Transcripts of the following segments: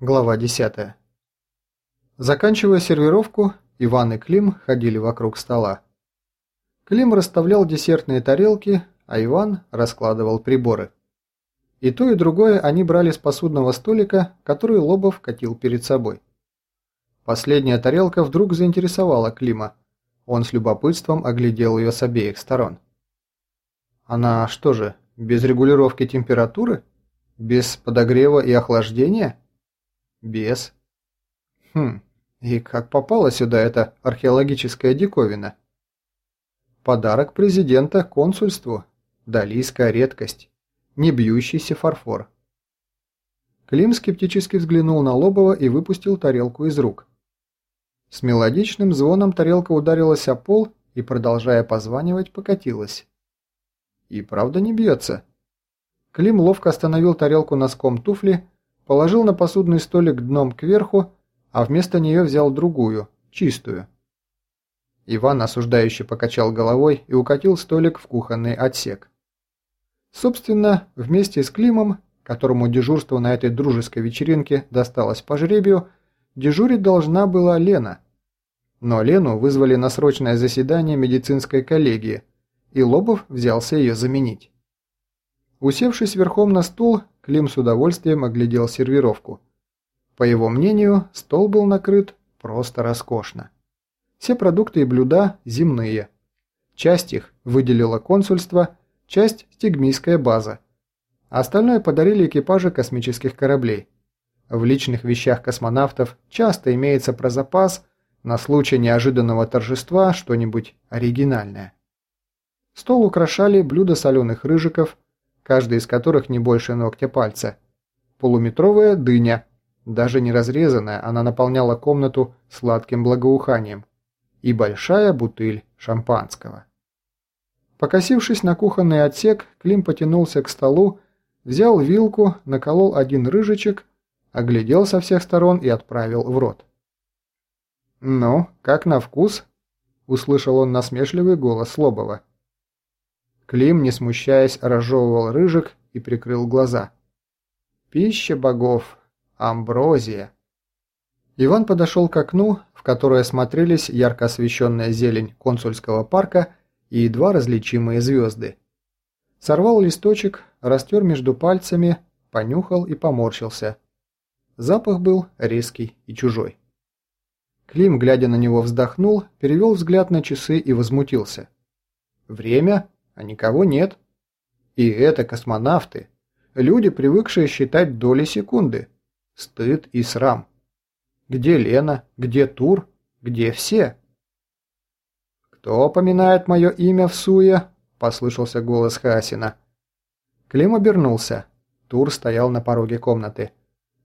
Глава 10. Заканчивая сервировку, Иван и Клим ходили вокруг стола. Клим расставлял десертные тарелки, а Иван раскладывал приборы. И то, и другое они брали с посудного столика, который Лобов катил перед собой. Последняя тарелка вдруг заинтересовала Клима. Он с любопытством оглядел ее с обеих сторон. Она что же, без регулировки температуры? Без подогрева и охлаждения? Без. Хм, и как попала сюда эта археологическая диковина? Подарок президента консульству. Далийская редкость. Не бьющийся фарфор. Клим скептически взглянул на Лобова и выпустил тарелку из рук. С мелодичным звоном тарелка ударилась о пол и, продолжая позванивать, покатилась. И правда не бьется. Клим ловко остановил тарелку носком туфли положил на посудный столик дном кверху, а вместо нее взял другую, чистую. Иван осуждающе покачал головой и укатил столик в кухонный отсек. Собственно, вместе с Климом, которому дежурство на этой дружеской вечеринке досталось по жребию, дежурить должна была Лена. Но Лену вызвали на срочное заседание медицинской коллегии, и Лобов взялся ее заменить. Усевшись верхом на стул, Клим с удовольствием оглядел сервировку. По его мнению, стол был накрыт просто роскошно. Все продукты и блюда земные. Часть их выделило консульство, часть – стигмийская база. Остальное подарили экипажи космических кораблей. В личных вещах космонавтов часто имеется про запас на случай неожиданного торжества что-нибудь оригинальное. Стол украшали блюда соленых рыжиков – каждый из которых не больше ногтя пальца. Полуметровая дыня, даже не разрезанная, она наполняла комнату сладким благоуханием. И большая бутыль шампанского. Покосившись на кухонный отсек, Клим потянулся к столу, взял вилку, наколол один рыжичек, оглядел со всех сторон и отправил в рот. «Ну, как на вкус?» – услышал он насмешливый голос Лобова. Клим, не смущаясь, разжевывал рыжик и прикрыл глаза. «Пища богов! Амброзия!» Иван подошел к окну, в которое смотрелись ярко освещенная зелень консульского парка и едва различимые звезды. Сорвал листочек, растер между пальцами, понюхал и поморщился. Запах был резкий и чужой. Клим, глядя на него, вздохнул, перевел взгляд на часы и возмутился. «Время?» А никого нет. И это космонавты. Люди, привыкшие считать доли секунды. Стыд и срам. Где Лена? Где Тур? Где все? «Кто поминает мое имя в суе?» – послышался голос Хасина. Клим обернулся. Тур стоял на пороге комнаты.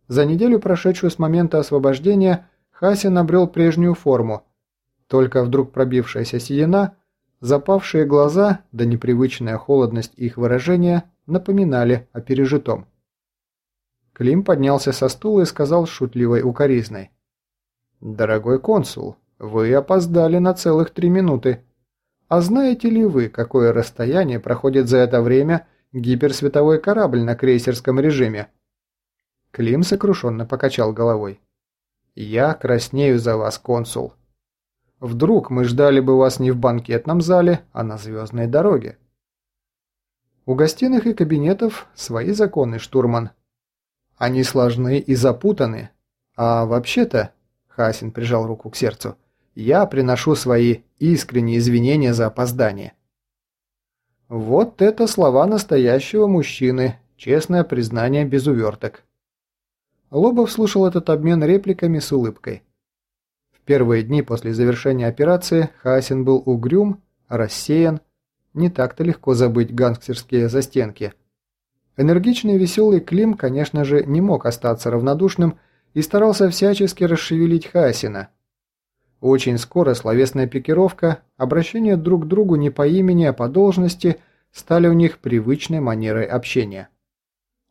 За неделю, прошедшую с момента освобождения, Хасин обрел прежнюю форму. Только вдруг пробившаяся седина Запавшие глаза да непривычная холодность их выражения напоминали о пережитом. Клим поднялся со стула и сказал шутливой укоризной. «Дорогой консул, вы опоздали на целых три минуты. А знаете ли вы, какое расстояние проходит за это время гиперсветовой корабль на крейсерском режиме?» Клим сокрушенно покачал головой. «Я краснею за вас, консул. Вдруг мы ждали бы вас не в банкетном зале, а на звездной дороге. У гостиных и кабинетов свои законы, штурман. Они сложны и запутаны. А вообще-то, Хасин прижал руку к сердцу, я приношу свои искренние извинения за опоздание. Вот это слова настоящего мужчины, честное признание без уверток. Лобов слушал этот обмен репликами с улыбкой первые дни после завершения операции Хасин был угрюм, рассеян, не так-то легко забыть гангстерские застенки. Энергичный веселый Клим, конечно же, не мог остаться равнодушным и старался всячески расшевелить Хасина. Очень скоро словесная пикировка, обращение друг к другу не по имени, а по должности стали у них привычной манерой общения.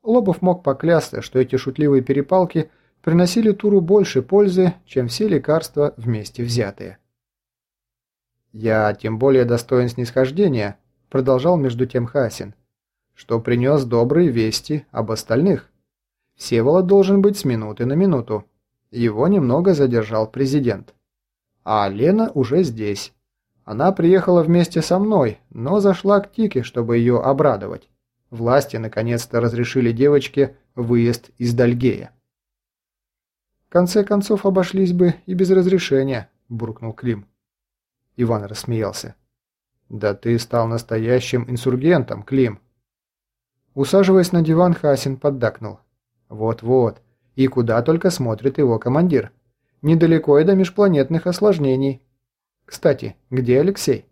Лобов мог поклясться, что эти шутливые перепалки – приносили Туру больше пользы, чем все лекарства вместе взятые. «Я тем более достоин снисхождения», – продолжал между тем Хасин, – «что принес добрые вести об остальных. Всеволод должен быть с минуты на минуту. Его немного задержал президент. А Лена уже здесь. Она приехала вместе со мной, но зашла к Тике, чтобы ее обрадовать. Власти наконец-то разрешили девочке выезд из Дальгея. «В конце концов обошлись бы и без разрешения», – буркнул Клим. Иван рассмеялся. «Да ты стал настоящим инсургентом, Клим!» Усаживаясь на диван, Хасин поддакнул. «Вот-вот, и куда только смотрит его командир. Недалеко и до межпланетных осложнений. Кстати, где Алексей?»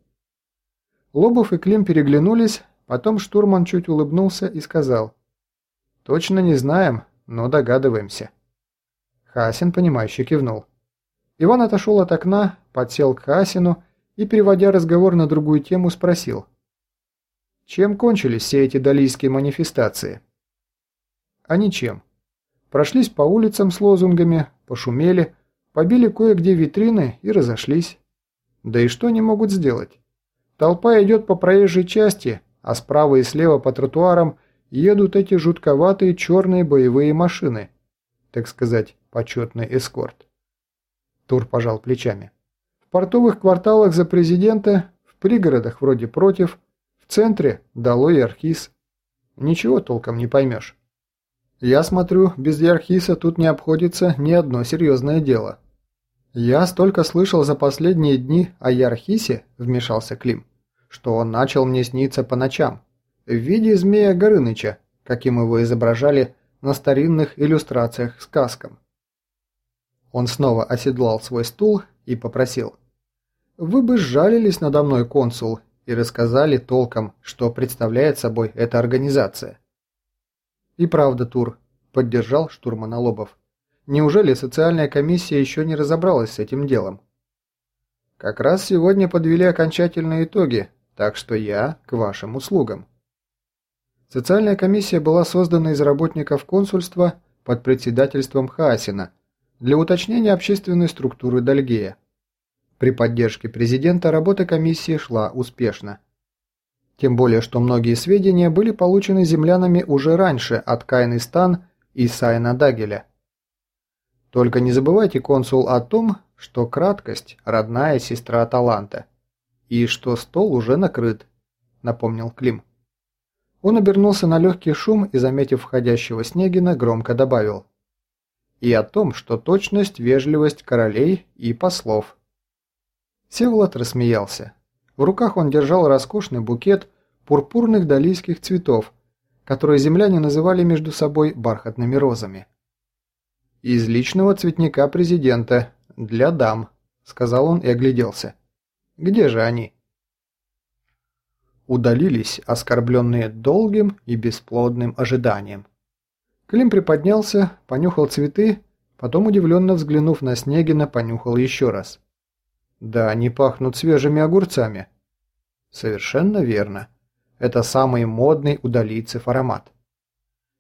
Лобов и Клим переглянулись, потом штурман чуть улыбнулся и сказал. «Точно не знаем, но догадываемся». Хасин, понимающе кивнул. Иван отошел от окна, подсел к Хасину и, переводя разговор на другую тему, спросил. Чем кончились все эти далийские манифестации? А ничем. Прошлись по улицам с лозунгами, пошумели, побили кое-где витрины и разошлись. Да и что они могут сделать? Толпа идет по проезжей части, а справа и слева по тротуарам едут эти жутковатые черные боевые машины. Так сказать, почетный эскорт. Тур пожал плечами портовых кварталах за президента, в пригородах вроде против, в центре долой Архис. Ничего толком не поймешь. Я смотрю, без Ярхиса тут не обходится ни одно серьезное дело. Я столько слышал за последние дни о Ярхисе, вмешался Клим, что он начал мне сниться по ночам, в виде змея Горыныча, каким его изображали на старинных иллюстрациях сказкам. Он снова оседлал свой стул и попросил. Вы бы сжалились надо мной, консул, и рассказали толком, что представляет собой эта организация. И правда, Тур, поддержал штурмана Лобов. Неужели социальная комиссия еще не разобралась с этим делом? Как раз сегодня подвели окончательные итоги, так что я к вашим услугам. Социальная комиссия была создана из работников консульства под председательством Хаасина для уточнения общественной структуры Дальгея. При поддержке президента работа комиссии шла успешно. Тем более, что многие сведения были получены землянами уже раньше от Кайны Стан и Сайна Дагеля. Только не забывайте, консул, о том, что краткость – родная сестра таланта, и что стол уже накрыт, напомнил Клим. Он обернулся на легкий шум и, заметив входящего Снегина, громко добавил. И о том, что точность, вежливость королей и послов – Всеволод рассмеялся. В руках он держал роскошный букет пурпурных далийских цветов, которые земляне называли между собой бархатными розами. «Из личного цветника президента, для дам», — сказал он и огляделся. «Где же они?» Удалились, оскорбленные долгим и бесплодным ожиданием. Клим приподнялся, понюхал цветы, потом, удивленно взглянув на Снегина, понюхал еще раз. Да, они пахнут свежими огурцами. Совершенно верно. Это самый модный удалийцев аромат.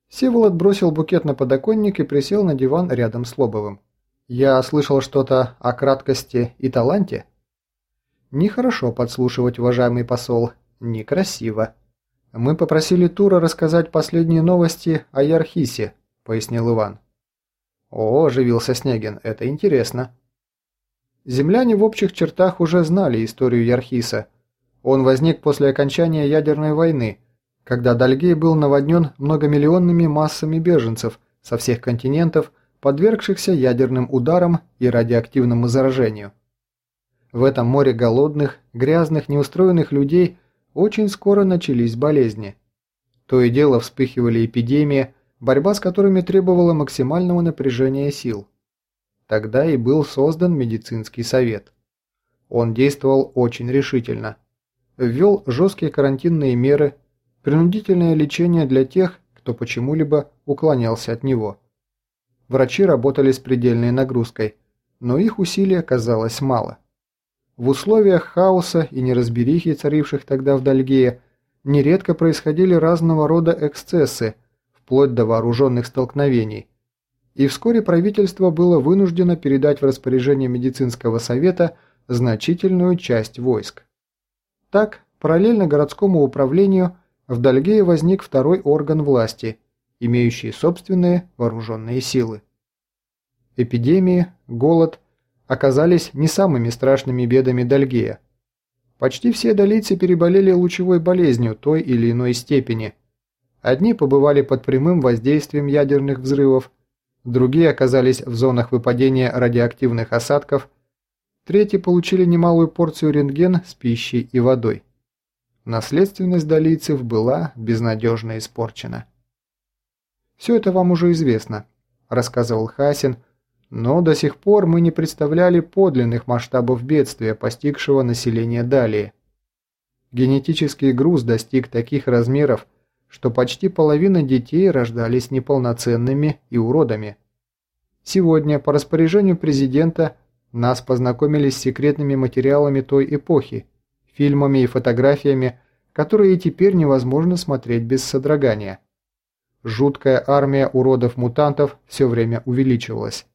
Севолод бросил букет на подоконник и присел на диван рядом с Лобовым. «Я слышал что-то о краткости и таланте?» «Нехорошо подслушивать, уважаемый посол. Некрасиво. Мы попросили Тура рассказать последние новости о Ярхисе», — пояснил Иван. «О, оживился Снегин, это интересно». Земляне в общих чертах уже знали историю Ярхиса. Он возник после окончания ядерной войны, когда Дальгей был наводнен многомиллионными массами беженцев со всех континентов, подвергшихся ядерным ударам и радиоактивному заражению. В этом море голодных, грязных, неустроенных людей очень скоро начались болезни. То и дело вспыхивали эпидемии, борьба с которыми требовала максимального напряжения сил. Тогда и был создан медицинский совет. Он действовал очень решительно. Ввел жесткие карантинные меры, принудительное лечение для тех, кто почему-либо уклонялся от него. Врачи работали с предельной нагрузкой, но их усилий оказалось мало. В условиях хаоса и неразберихи, царивших тогда в Дальгее, нередко происходили разного рода эксцессы, вплоть до вооруженных столкновений, и вскоре правительство было вынуждено передать в распоряжение медицинского совета значительную часть войск. Так, параллельно городскому управлению в Дальгее возник второй орган власти имеющие собственные вооруженные силы. Эпидемии, голод оказались не самыми страшными бедами Дальгея. Почти все долийцы переболели лучевой болезнью той или иной степени. Одни побывали под прямым воздействием ядерных взрывов, другие оказались в зонах выпадения радиоактивных осадков, третьи получили немалую порцию рентген с пищей и водой. Наследственность долийцев была безнадежно испорчена. «Все это вам уже известно», – рассказывал Хасин, но до сих пор мы не представляли подлинных масштабов бедствия, постигшего население далее. Генетический груз достиг таких размеров, что почти половина детей рождались неполноценными и уродами. Сегодня, по распоряжению президента, нас познакомили с секретными материалами той эпохи, фильмами и фотографиями, которые теперь невозможно смотреть без содрогания. Жуткая армия уродов-мутантов все время увеличивалась.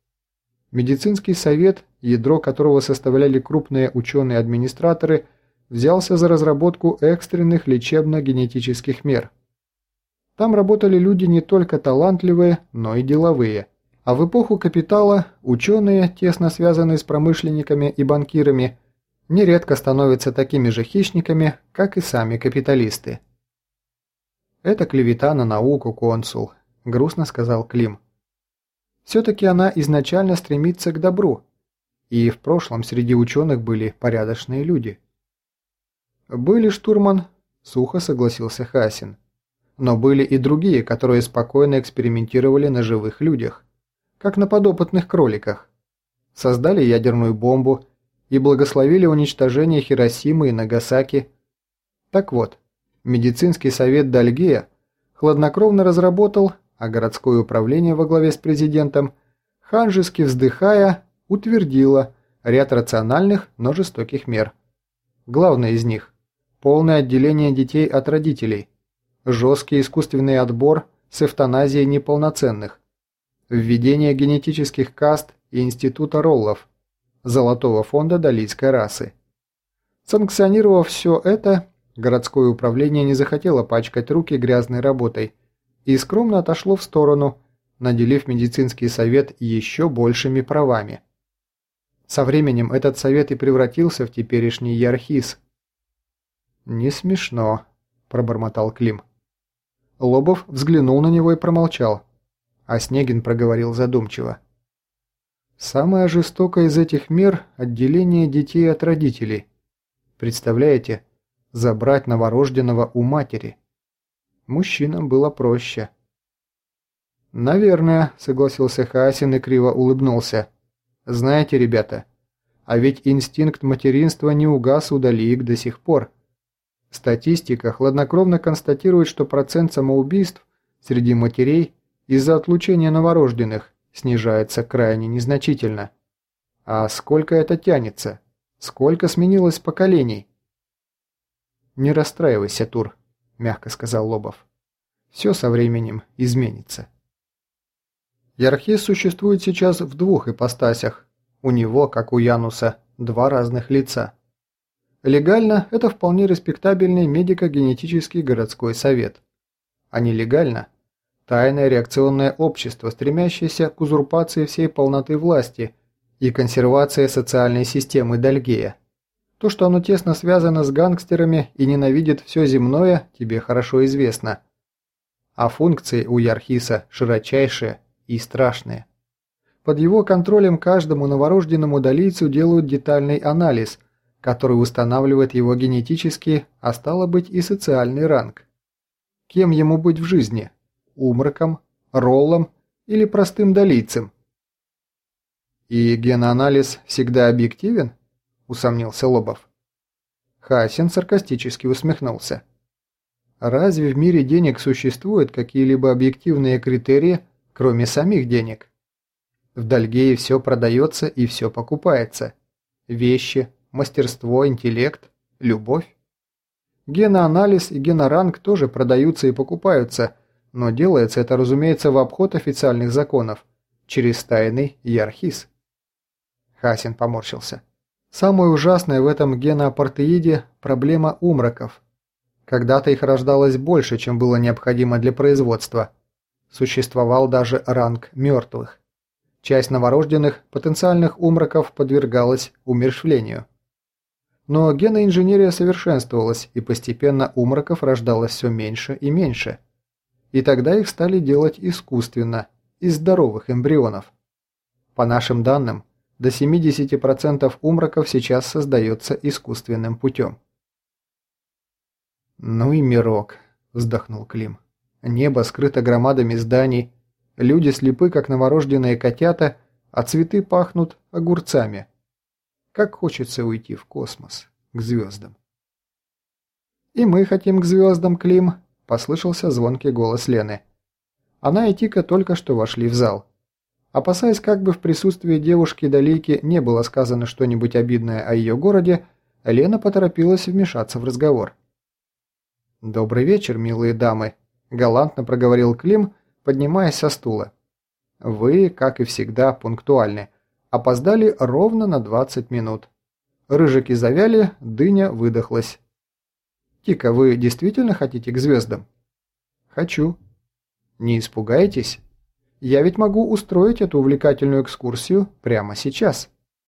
Медицинский совет, ядро которого составляли крупные ученые-администраторы, взялся за разработку экстренных лечебно-генетических мер – там работали люди не только талантливые, но и деловые. А в эпоху капитала ученые, тесно связанные с промышленниками и банкирами, нередко становятся такими же хищниками, как и сами капиталисты. «Это клевета на науку, консул», – грустно сказал Клим. «Все-таки она изначально стремится к добру, и в прошлом среди ученых были порядочные люди». «Были, штурман», – сухо согласился Хасин. Но были и другие, которые спокойно экспериментировали на живых людях, как на подопытных кроликах. Создали ядерную бомбу и благословили уничтожение Хиросимы и Нагасаки. Так вот, медицинский совет Дальгея хладнокровно разработал, а городское управление во главе с президентом, ханжески вздыхая, утвердило ряд рациональных, но жестоких мер. Главное из них – полное отделение детей от родителей – жесткий искусственный отбор с эвтаназией неполноценных, введение генетических каст и института роллов, золотого фонда долийской расы. Санкционировав все это, городское управление не захотело пачкать руки грязной работой и скромно отошло в сторону, наделив медицинский совет еще большими правами. Со временем этот совет и превратился в теперешний Ярхис. «Не смешно», – пробормотал Клим. Лобов взглянул на него и промолчал. А Снегин проговорил задумчиво. «Самая жестокая из этих мер – отделение детей от родителей. Представляете, забрать новорожденного у матери. Мужчинам было проще». «Наверное», – согласился Хасин и криво улыбнулся. «Знаете, ребята, а ведь инстинкт материнства не угас у Далиик до сих пор. Статистика хладнокровно констатирует, что процент самоубийств среди матерей из-за отлучения новорожденных снижается крайне незначительно. А сколько это тянется? Сколько сменилось поколений? «Не расстраивайся, Тур», – мягко сказал Лобов. «Все со временем изменится». Ярхис существует сейчас в двух ипостасях. У него, как у Януса, два разных лица – Легально это вполне респектабельный медико-генетический городской совет. А нелегально – тайное реакционное общество, стремящееся к узурпации всей полноты власти и консервации социальной системы Дальгея. То, что оно тесно связано с гангстерами и ненавидит все земное, тебе хорошо известно. А функции у Ярхиса широчайшие и страшные. Под его контролем каждому новорожденному долийцу делают детальный анализ – который устанавливает его генетический, а стало быть и социальный ранг. Кем ему быть в жизни? Умраком, роллом или простым долийцем? «И геноанализ всегда объективен?» – усомнился Лобов. Хасин саркастически усмехнулся. «Разве в мире денег существуют какие-либо объективные критерии, кроме самих денег? В Дальгее все продается и все покупается. Вещи, мастерство, интеллект, любовь. Геноанализ и геноранг тоже продаются и покупаются, но делается это, разумеется, в обход официальных законов, через тайный ярхиз. Хасин поморщился. Самое ужасное в этом геноапартеиде – проблема умраков. Когда-то их рождалось больше, чем было необходимо для производства. Существовал даже ранг мертвых. Часть новорожденных потенциальных умраков подвергалась умершвлению. Но геноинженерия совершенствовалась, и постепенно умраков рождалось все меньше и меньше. И тогда их стали делать искусственно, из здоровых эмбрионов. По нашим данным, до 70% умраков сейчас создается искусственным путем. «Ну и мирок», – вздохнул Клим. «Небо скрыто громадами зданий, люди слепы, как новорожденные котята, а цветы пахнут огурцами. Как хочется уйти в космос, к звездам». «И мы хотим к звездам, Клим», – послышался звонкий голос Лены. Она и Тика только что вошли в зал. Опасаясь, как бы в присутствии девушки-далейки не было сказано что-нибудь обидное о ее городе, Лена поторопилась вмешаться в разговор. «Добрый вечер, милые дамы», – галантно проговорил Клим, поднимаясь со стула. «Вы, как и всегда, пунктуальны. Опоздали ровно на 20 минут. Рыжики завяли, дыня выдохлась. Тика, вы действительно хотите к звездам?» «Хочу». «Не испугаетесь?» Я ведь могу устроить эту увлекательную экскурсию прямо сейчас.